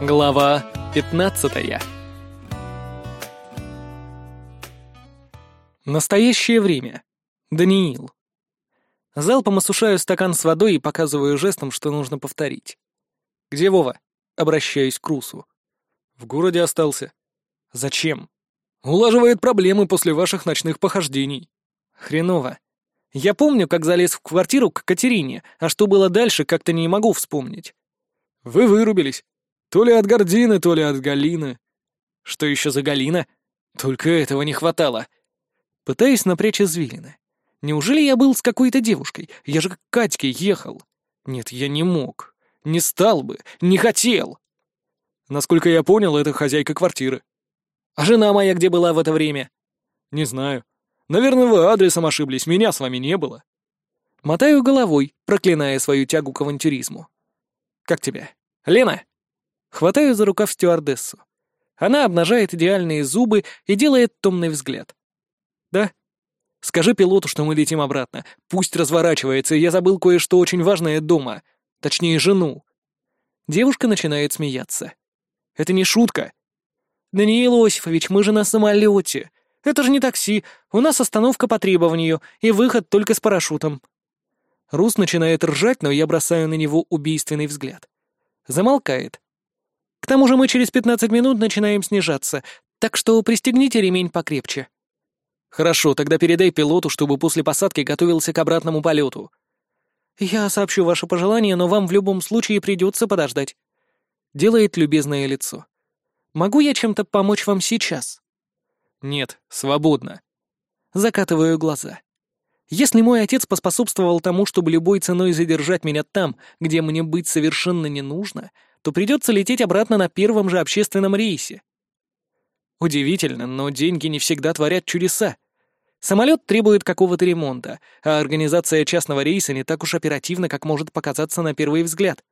Глава 15 Настоящее время. Даниил. Залпом осушаю стакан с водой и показываю жестом, что нужно повторить. «Где Вова?» — обращаюсь к Русу. «В городе остался». «Зачем?» «Улаживает проблемы после ваших ночных похождений». «Хреново. Я помню, как залез в квартиру к Катерине, а что было дальше, как-то не могу вспомнить». «Вы вырубились. То ли от Гордины, то ли от Галины. Что еще за Галина? Только этого не хватало. Пытаюсь напрячь извилины. Неужели я был с какой-то девушкой? Я же к Катьке ехал. Нет, я не мог. Не стал бы. Не хотел. Насколько я понял, это хозяйка квартиры. А жена моя где была в это время? Не знаю. Наверное, вы адресом ошиблись, меня с вами не было. Мотаю головой, проклиная свою тягу к авантюризму. Как тебя? Лена? Хватаю за рукав стюардессу. Она обнажает идеальные зубы и делает томный взгляд. «Да? Скажи пилоту, что мы летим обратно. Пусть разворачивается, я забыл кое-что очень важное дома. Точнее, жену». Девушка начинает смеяться. «Это не шутка». «Даниил Осифович, мы же на самолете. Это же не такси. У нас остановка по требованию, и выход только с парашютом». Рус начинает ржать, но я бросаю на него убийственный взгляд. Замолкает, к тому же мы через 15 минут начинаем снижаться, так что пристегните ремень покрепче». «Хорошо, тогда передай пилоту, чтобы после посадки готовился к обратному полету». «Я сообщу ваше пожелание, но вам в любом случае придется подождать». Делает любезное лицо. «Могу я чем-то помочь вам сейчас?» «Нет, свободно». Закатываю глаза. Если мой отец поспособствовал тому, чтобы любой ценой задержать меня там, где мне быть совершенно не нужно, то придется лететь обратно на первом же общественном рейсе. Удивительно, но деньги не всегда творят чудеса. Самолет требует какого-то ремонта, а организация частного рейса не так уж оперативна, как может показаться на первый взгляд.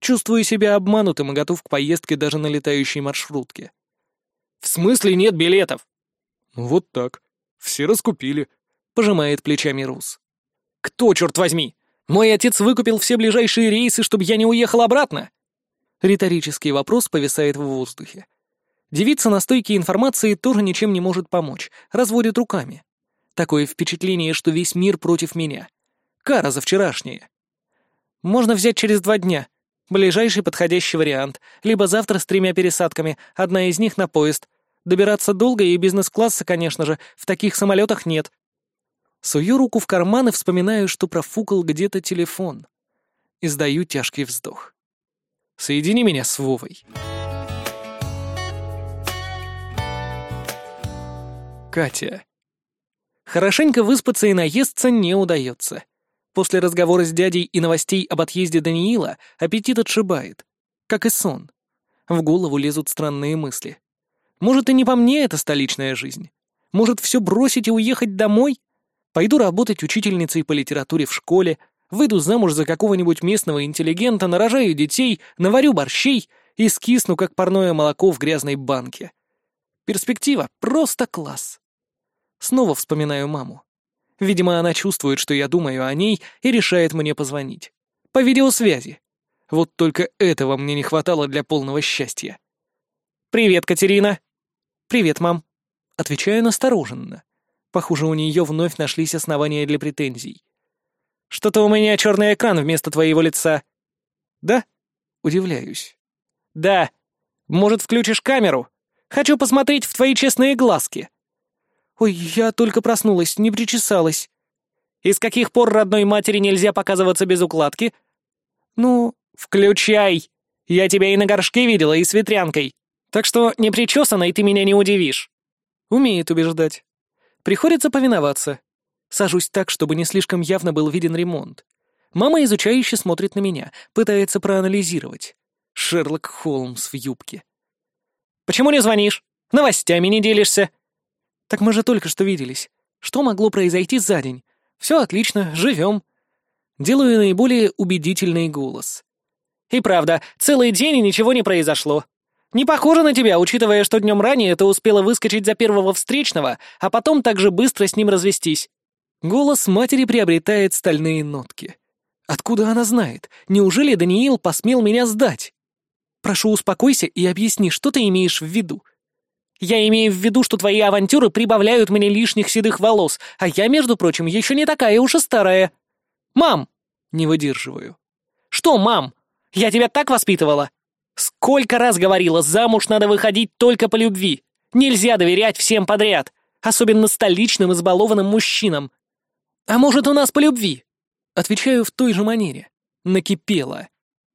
Чувствую себя обманутым и готов к поездке даже на летающей маршрутке. «В смысле нет билетов?» «Ну «Вот так. Все раскупили», — пожимает плечами Рус. «Кто, черт возьми? Мой отец выкупил все ближайшие рейсы, чтобы я не уехал обратно?» Риторический вопрос повисает в воздухе. Девица на стойке информации тоже ничем не может помочь, разводит руками. Такое впечатление, что весь мир против меня. Кара за вчерашнее. Можно взять через два дня. Ближайший подходящий вариант. Либо завтра с тремя пересадками, одна из них на поезд. Добираться долго и бизнес-класса, конечно же, в таких самолетах нет. Сую руку в карман и вспоминаю, что профукал где-то телефон. Издаю тяжкий вздох. Соедини меня с Вовой. Катя. Хорошенько выспаться и наесться не удается. После разговора с дядей и новостей об отъезде Даниила аппетит отшибает. Как и сон. В голову лезут странные мысли. Может, и не по мне эта столичная жизнь? Может, все бросить и уехать домой? Пойду работать учительницей по литературе в школе, Выйду замуж за какого-нибудь местного интеллигента, нарожаю детей, наварю борщей и скисну, как парное молоко в грязной банке. Перспектива просто класс. Снова вспоминаю маму. Видимо, она чувствует, что я думаю о ней и решает мне позвонить. По видеосвязи. Вот только этого мне не хватало для полного счастья. «Привет, Катерина!» «Привет, мам!» Отвечаю настороженно. Похоже, у нее вновь нашлись основания для претензий. Что-то у меня черный экран вместо твоего лица». «Да?» — удивляюсь. «Да. Может, включишь камеру? Хочу посмотреть в твои честные глазки». «Ой, я только проснулась, не причесалась». «И с каких пор родной матери нельзя показываться без укладки?» «Ну...» «Включай! Я тебя и на горшке видела, и с ветрянкой. Так что не причесанной ты меня не удивишь». Умеет убеждать. Приходится повиноваться. Сажусь так, чтобы не слишком явно был виден ремонт. Мама изучающе смотрит на меня, пытается проанализировать. Шерлок Холмс в юбке. «Почему не звонишь? Новостями не делишься?» «Так мы же только что виделись. Что могло произойти за день? Все отлично, живем». Делаю наиболее убедительный голос. «И правда, целый день и ничего не произошло. Не похоже на тебя, учитывая, что днем ранее ты успела выскочить за первого встречного, а потом так же быстро с ним развестись. Голос матери приобретает стальные нотки. Откуда она знает? Неужели Даниил посмел меня сдать? Прошу, успокойся и объясни, что ты имеешь в виду. Я имею в виду, что твои авантюры прибавляют мне лишних седых волос, а я, между прочим, еще не такая уж и старая. Мам! Не выдерживаю. Что, мам? Я тебя так воспитывала? Сколько раз говорила, замуж надо выходить только по любви. Нельзя доверять всем подряд, особенно столичным избалованным мужчинам. А может, у нас по любви? Отвечаю в той же манере. Накипело.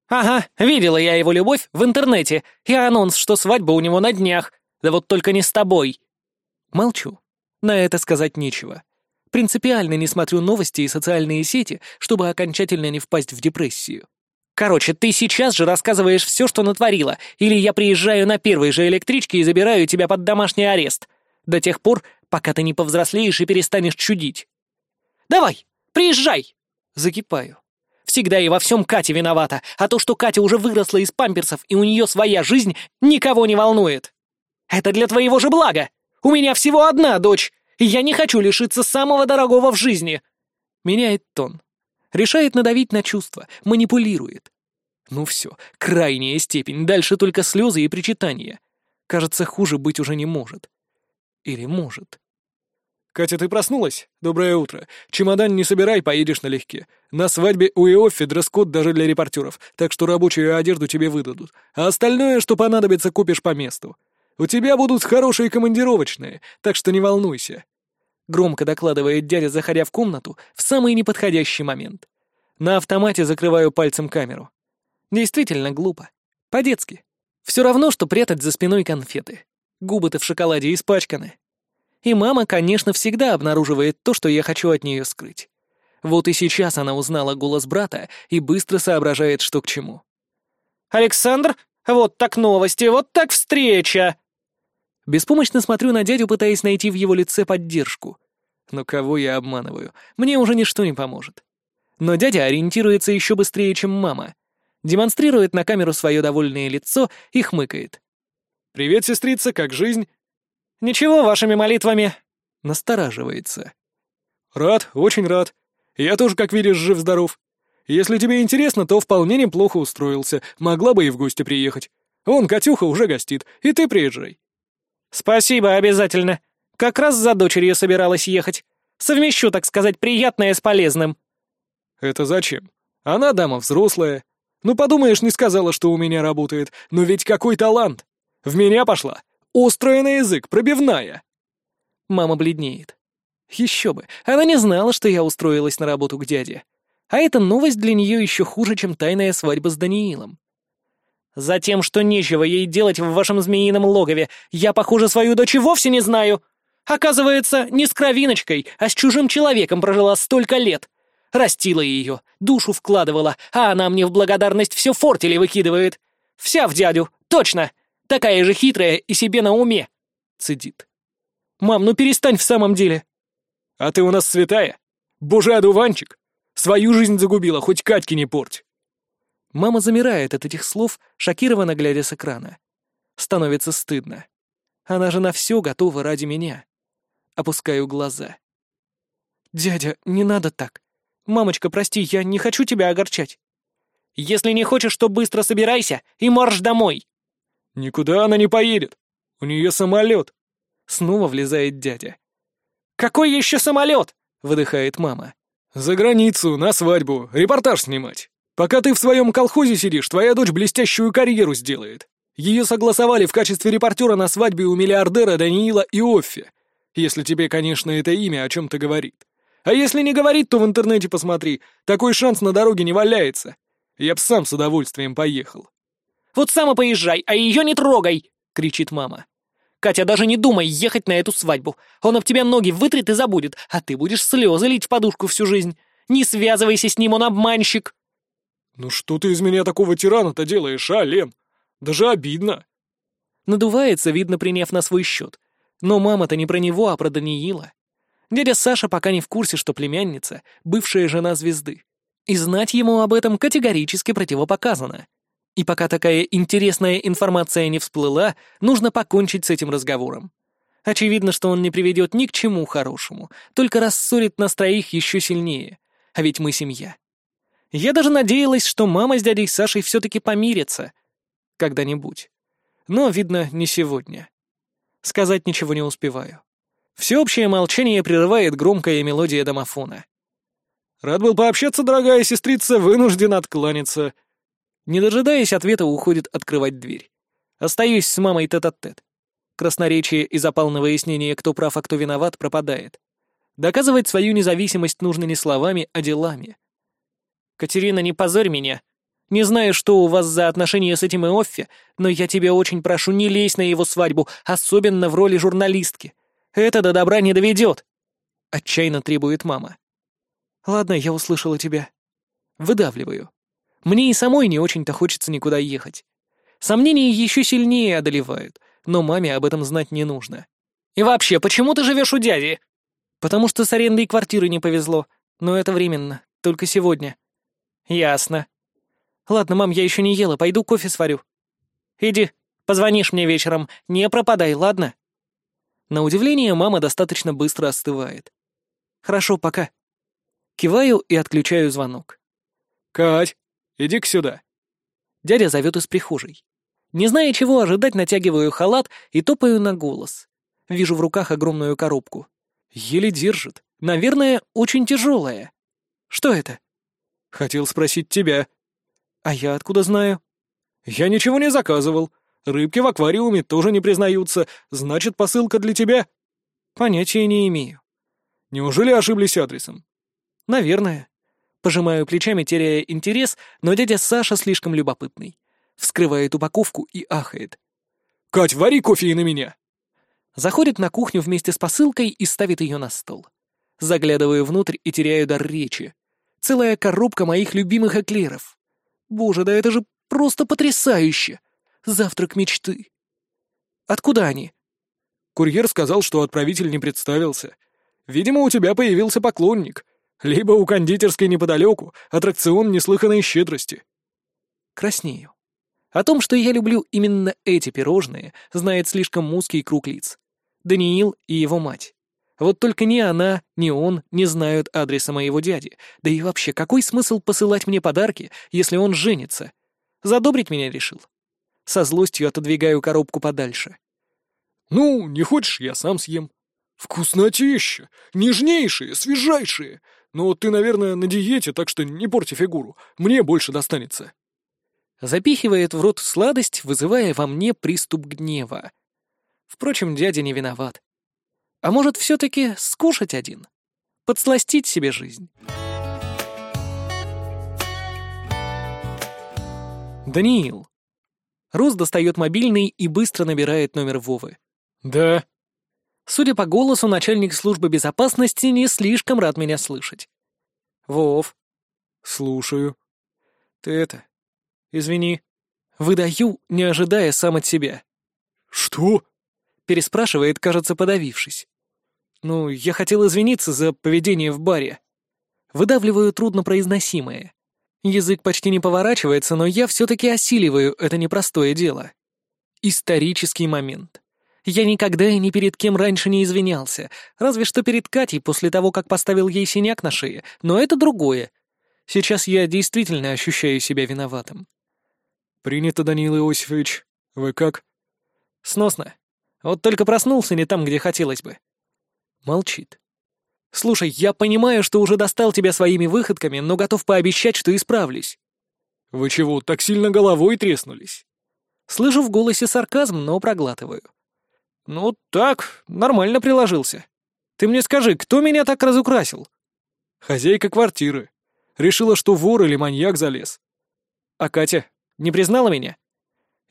Ага, видела я его любовь в интернете и анонс, что свадьба у него на днях. Да вот только не с тобой. Молчу. На это сказать нечего. Принципиально не смотрю новости и социальные сети, чтобы окончательно не впасть в депрессию. Короче, ты сейчас же рассказываешь все, что натворила, или я приезжаю на первой же электричке и забираю тебя под домашний арест. До тех пор, пока ты не повзрослеешь и перестанешь чудить. Давай, приезжай! Закипаю. Всегда и во всем Катя виновата, а то, что Катя уже выросла из памперсов и у нее своя жизнь, никого не волнует. Это для твоего же блага. У меня всего одна дочь, и я не хочу лишиться самого дорогого в жизни. Меняет тон. Решает надавить на чувства, манипулирует. Ну все, крайняя степень, дальше только слезы и причитания. Кажется, хуже быть уже не может. Или может. «Катя, ты проснулась? Доброе утро. Чемодан не собирай, поедешь налегке. На свадьбе у Иоффи дресс-код даже для репортеров, так что рабочую одежду тебе выдадут. А остальное, что понадобится, купишь по месту. У тебя будут хорошие командировочные, так что не волнуйся громко докладывает дядя, заходя в комнату в самый неподходящий момент. На автомате закрываю пальцем камеру. Действительно глупо. По-детски. Все равно, что прятать за спиной конфеты. Губы-то в шоколаде испачканы. И мама, конечно, всегда обнаруживает то, что я хочу от нее скрыть. Вот и сейчас она узнала голос брата и быстро соображает, что к чему. «Александр, вот так новости, вот так встреча!» Беспомощно смотрю на дядю, пытаясь найти в его лице поддержку. Но кого я обманываю? Мне уже ничто не поможет. Но дядя ориентируется еще быстрее, чем мама. Демонстрирует на камеру свое довольное лицо и хмыкает. «Привет, сестрица, как жизнь?» «Ничего, вашими молитвами». Настораживается. «Рад, очень рад. Я тоже, как видишь, жив-здоров. Если тебе интересно, то вполне неплохо устроился. Могла бы и в гости приехать. Вон, Катюха уже гостит, и ты приезжай». «Спасибо, обязательно. Как раз за дочерью собиралась ехать. Совмещу, так сказать, приятное с полезным». «Это зачем? Она дама взрослая. Ну, подумаешь, не сказала, что у меня работает. Но ведь какой талант! В меня пошла. Острая на язык, пробивная». Мама бледнеет. Еще бы, она не знала, что я устроилась на работу к дяде. А эта новость для нее еще хуже, чем тайная свадьба с Даниилом. Затем, что нечего ей делать в вашем змеином логове, я, похоже, свою дочь вовсе не знаю. Оказывается, не с кровиночкой, а с чужим человеком прожила столько лет. Растила ее, душу вкладывала, а она мне в благодарность все фортили выкидывает. Вся в дядю, точно. Такая же хитрая и себе на уме. Цедит. Мам, ну перестань в самом деле. А ты у нас святая. Боже, одуванчик. Свою жизнь загубила, хоть Катьки не порть. Мама замирает от этих слов, шокированно глядя с экрана. Становится стыдно. Она же на все готова ради меня. Опускаю глаза. «Дядя, не надо так. Мамочка, прости, я не хочу тебя огорчать. Если не хочешь, то быстро собирайся и марш домой!» «Никуда она не поедет. У нее самолет!» Снова влезает дядя. «Какой еще самолет?» — выдыхает мама. «За границу, на свадьбу, репортаж снимать. Пока ты в своем колхозе сидишь, твоя дочь блестящую карьеру сделает. Ее согласовали в качестве репортера на свадьбе у миллиардера Даниила Иоффе. Если тебе, конечно, это имя о чем-то говорит. А если не говорит, то в интернете посмотри. Такой шанс на дороге не валяется. Я б сам с удовольствием поехал. «Вот сам и поезжай, а ее не трогай!» — кричит мама. «Катя, даже не думай ехать на эту свадьбу. Он об тебя ноги вытрет и забудет, а ты будешь слезы лить в подушку всю жизнь. Не связывайся с ним, он обманщик!» «Ну что ты из меня такого тирана-то делаешь, а, Лен? Даже обидно!» Надувается, видно, приняв на свой счет. Но мама-то не про него, а про Даниила. Дядя Саша пока не в курсе, что племянница — бывшая жена звезды. И знать ему об этом категорически противопоказано. И пока такая интересная информация не всплыла, нужно покончить с этим разговором. Очевидно, что он не приведет ни к чему хорошему, только рассорит нас троих еще сильнее. А ведь мы семья. Я даже надеялась, что мама с дядей Сашей все-таки помирятся. когда-нибудь. Но, видно, не сегодня. Сказать ничего не успеваю. Всеобщее молчание прерывает громкая мелодия домофона. «Рад был пообщаться, дорогая сестрица, вынужден откланяться». Не дожидаясь ответа, уходит открывать дверь. Остаюсь с мамой тет-а-тет. -тет. Красноречие и запал на выяснение, кто прав, а кто виноват, пропадает. Доказывать свою независимость нужно не словами, а делами. «Катерина, не позорь меня. Не знаю, что у вас за отношения с этим Иоффе, но я тебя очень прошу, не лезь на его свадьбу, особенно в роли журналистки. Это до добра не доведет!» Отчаянно требует мама. «Ладно, я услышала тебя. Выдавливаю. Мне и самой не очень-то хочется никуда ехать. Сомнения еще сильнее одолевают, но маме об этом знать не нужно. И вообще, почему ты живешь у дяди?» «Потому что с арендой квартиры не повезло. Но это временно, только сегодня». «Ясно. Ладно, мам, я еще не ела, пойду кофе сварю». «Иди, позвонишь мне вечером, не пропадай, ладно?» На удивление, мама достаточно быстро остывает. «Хорошо, пока». Киваю и отключаю звонок. «Кать, иди-ка сюда». Дядя зовет из прихожей. Не зная, чего ожидать, натягиваю халат и топаю на голос. Вижу в руках огромную коробку. Еле держит. Наверное, очень тяжелая. Что это? Хотел спросить тебя. А я откуда знаю? Я ничего не заказывал. Рыбки в аквариуме тоже не признаются. Значит, посылка для тебя? Понятия не имею. Неужели ошиблись адресом? Наверное. Пожимаю плечами, теряя интерес, но дядя Саша слишком любопытный. Вскрывает упаковку и ахает. «Кать, вари кофе и на меня!» Заходит на кухню вместе с посылкой и ставит ее на стол. Заглядываю внутрь и теряю дар речи. Целая коробка моих любимых эклеров. Боже, да это же просто потрясающе! Завтрак мечты. Откуда они? Курьер сказал, что отправитель не представился. Видимо, у тебя появился поклонник. Либо у кондитерской неподалеку аттракцион неслыханной щедрости. Краснею. О том, что я люблю именно эти пирожные, знает слишком узкий круг лиц. Даниил и его мать. Вот только ни она, ни он не знают адреса моего дяди. Да и вообще, какой смысл посылать мне подарки, если он женится? Задобрить меня решил. Со злостью отодвигаю коробку подальше. «Ну, не хочешь, я сам съем. Вкуснотища! Нежнейшие, свежайшие! Но ты, наверное, на диете, так что не порти фигуру. Мне больше достанется» запихивает в рот сладость, вызывая во мне приступ гнева. Впрочем, дядя не виноват. А может, все-таки скушать один? Подсластить себе жизнь? Даниил. Рус достает мобильный и быстро набирает номер Вовы. «Да». Судя по голосу, начальник службы безопасности не слишком рад меня слышать. «Вов». «Слушаю». «Ты это, «Извини». Выдаю, не ожидая сам от себя. «Что?» Переспрашивает, кажется, подавившись. «Ну, я хотел извиниться за поведение в баре». Выдавливаю труднопроизносимое. Язык почти не поворачивается, но я все-таки осиливаю это непростое дело. Исторический момент. Я никогда и ни перед кем раньше не извинялся, разве что перед Катей после того, как поставил ей синяк на шее, но это другое. Сейчас я действительно ощущаю себя виноватым. «Принято, Даниил Иосифович. Вы как?» «Сносно. Вот только проснулся не там, где хотелось бы». Молчит. «Слушай, я понимаю, что уже достал тебя своими выходками, но готов пообещать, что исправлюсь». «Вы чего, так сильно головой треснулись?» Слышу в голосе сарказм, но проглатываю. «Ну так, нормально приложился. Ты мне скажи, кто меня так разукрасил?» «Хозяйка квартиры. Решила, что вор или маньяк залез». «А Катя, не признала меня?»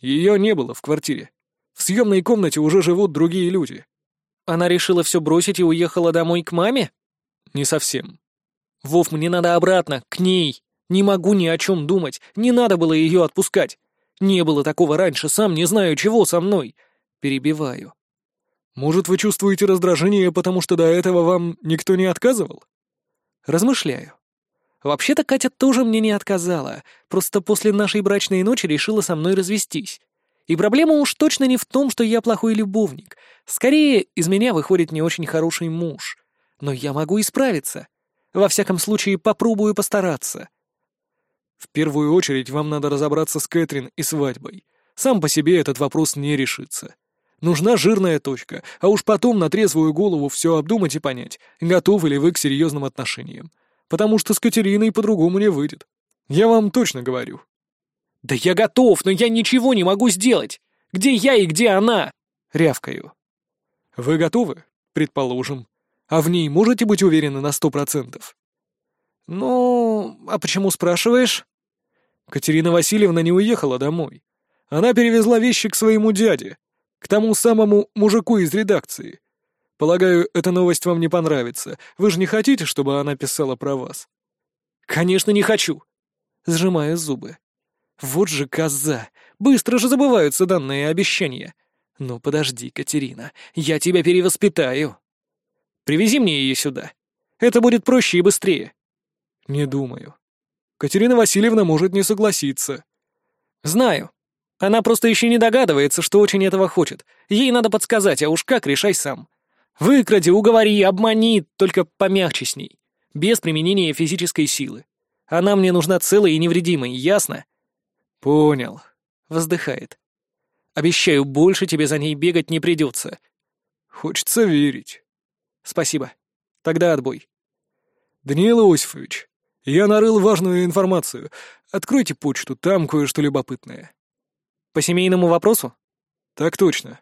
Ее не было в квартире. В съемной комнате уже живут другие люди. Она решила все бросить и уехала домой к маме? Не совсем. Вов, мне надо обратно, к ней. Не могу ни о чем думать. Не надо было ее отпускать. Не было такого раньше, сам не знаю, чего со мной. Перебиваю. Может, вы чувствуете раздражение, потому что до этого вам никто не отказывал? Размышляю. Вообще-то Катя тоже мне не отказала, просто после нашей брачной ночи решила со мной развестись. И проблема уж точно не в том, что я плохой любовник. Скорее, из меня выходит не очень хороший муж. Но я могу исправиться. Во всяком случае, попробую постараться. В первую очередь вам надо разобраться с Кэтрин и свадьбой. Сам по себе этот вопрос не решится. Нужна жирная точка, а уж потом на трезвую голову все обдумать и понять, готовы ли вы к серьезным отношениям. Потому что с Катериной по-другому не выйдет. Я вам точно говорю. «Да я готов, но я ничего не могу сделать! Где я и где она?» — рявкаю. «Вы готовы? Предположим. А в ней можете быть уверены на сто процентов?» «Ну, а почему спрашиваешь?» Катерина Васильевна не уехала домой. Она перевезла вещи к своему дяде, к тому самому мужику из редакции. Полагаю, эта новость вам не понравится. Вы же не хотите, чтобы она писала про вас? Конечно, не хочу. Сжимаю зубы. Вот же коза. Быстро же забываются данные обещания. Ну подожди, Катерина, я тебя перевоспитаю. Привези мне ее сюда. Это будет проще и быстрее. Не думаю. Катерина Васильевна может не согласиться. Знаю. Она просто еще не догадывается, что очень этого хочет. Ей надо подсказать, а уж как, решай сам. Выкради, уговори, обмани, только помягче с ней. Без применения физической силы. Она мне нужна целой и невредимой, ясно? Понял. Вздыхает. Обещаю, больше тебе за ней бегать не придется. Хочется верить. Спасибо. Тогда отбой. Даниил Иосифович, я нарыл важную информацию. Откройте почту, там кое-что любопытное. По семейному вопросу? Так точно.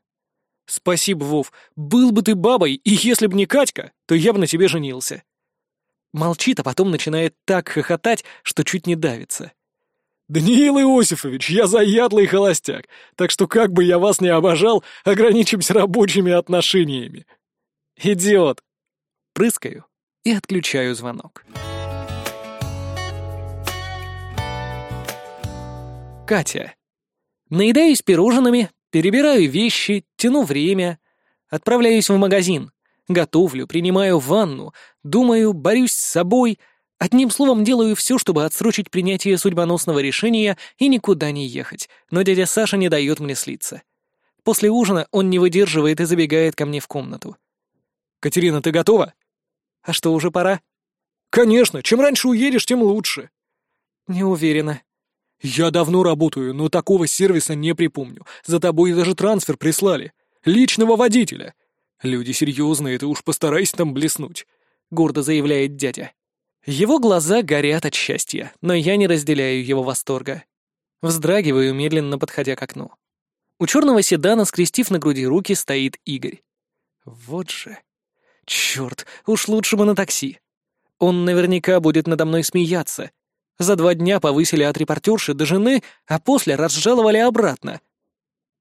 Спасибо, Вов. Был бы ты бабой, и если б не Катька, то я бы на тебе женился. Молчит, а потом начинает так хохотать, что чуть не давится. «Даниил Иосифович, я заядлый холостяк, так что как бы я вас не обожал, ограничимся рабочими отношениями». «Идиот!» Прыскаю и отключаю звонок. Катя. Наедаюсь пирожными, перебираю вещи, тяну время. Отправляюсь в магазин. Готовлю, принимаю ванну, думаю, борюсь с собой. Одним словом, делаю все, чтобы отсрочить принятие судьбоносного решения и никуда не ехать. Но дядя Саша не дает мне слиться. После ужина он не выдерживает и забегает ко мне в комнату. «Катерина, ты готова?» «А что, уже пора?» «Конечно, чем раньше уедешь, тем лучше». «Не уверена». «Я давно работаю, но такого сервиса не припомню. За тобой даже трансфер прислали. Личного водителя. Люди серьезные, ты уж постарайся там блеснуть», — гордо заявляет дядя. Его глаза горят от счастья, но я не разделяю его восторга. Вздрагиваю, медленно подходя к окну. У черного седана, скрестив на груди руки, стоит Игорь. Вот же. Черт, уж лучше бы на такси. Он наверняка будет надо мной смеяться, за два дня повысили от репортерши до жены, а после разжаловали обратно.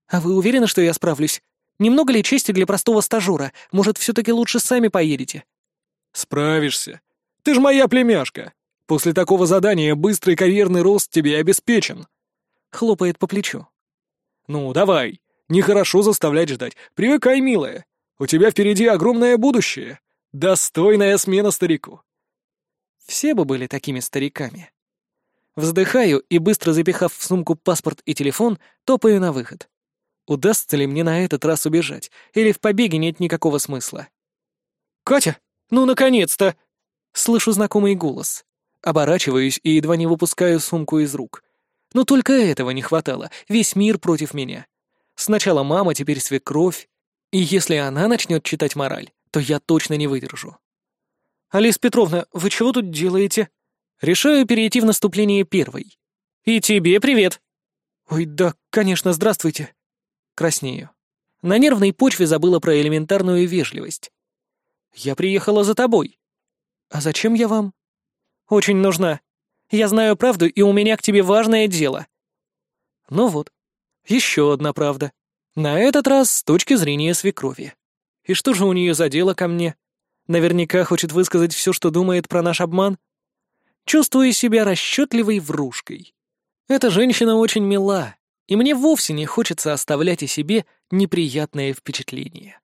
А вы уверены, что я справлюсь? Немного ли чести для простого стажера? Может, все-таки лучше сами поедете? Справишься. Ты ж моя племяшка. После такого задания быстрый карьерный рост тебе обеспечен. Хлопает по плечу. Ну, давай. Нехорошо заставлять ждать. Привыкай, милая. У тебя впереди огромное будущее. Достойная смена старику. Все бы были такими стариками. Вздыхаю и, быстро запихав в сумку паспорт и телефон, топаю на выход. Удастся ли мне на этот раз убежать, или в побеге нет никакого смысла? «Катя, ну наконец-то!» Слышу знакомый голос. Оборачиваюсь и едва не выпускаю сумку из рук. Но только этого не хватало, весь мир против меня. Сначала мама, теперь свекровь. И если она начнет читать мораль, то я точно не выдержу. «Алис Петровна, вы чего тут делаете?» Решаю перейти в наступление первой. «И тебе привет!» «Ой, да, конечно, здравствуйте!» Краснею. На нервной почве забыла про элементарную вежливость. «Я приехала за тобой». «А зачем я вам?» «Очень нужна. Я знаю правду, и у меня к тебе важное дело». Ну вот, еще одна правда. На этот раз с точки зрения свекрови. И что же у нее за дело ко мне? Наверняка хочет высказать все, что думает про наш обман? Чувствуя себя расчетливой врушкой. Эта женщина очень мила, и мне вовсе не хочется оставлять о себе неприятное впечатление.